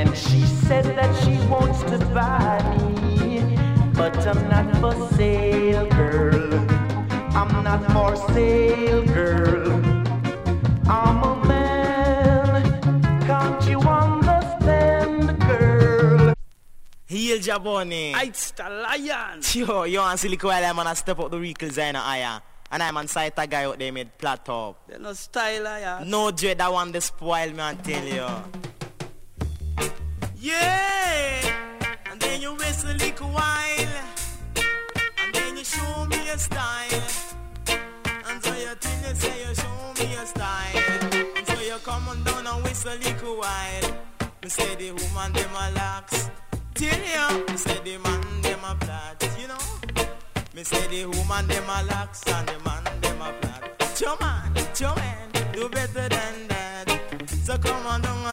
And she said that she wants to buy me, but I'm not for sale, girl. I'm not for sale, girl. I'm a man, can't you understand, girl? Heal Jaboni. It's the lion. Yo, yo, and Silly Coil, I'm gonna step up the vehicles in the higher. And I'm on site a guy out there made flat top. There's no style, lion. No dread that one the spoil me, I tell you. You whistle a little while. And then you show me your style. And so you think you say you show me your style. And so you come on down and whistle a little while. Me say the woman them a lax. Tell you, me say the man them a flat, you know. Me say the woman them a lax and the man them a flat. Your man, your man, do better than that. So come on down.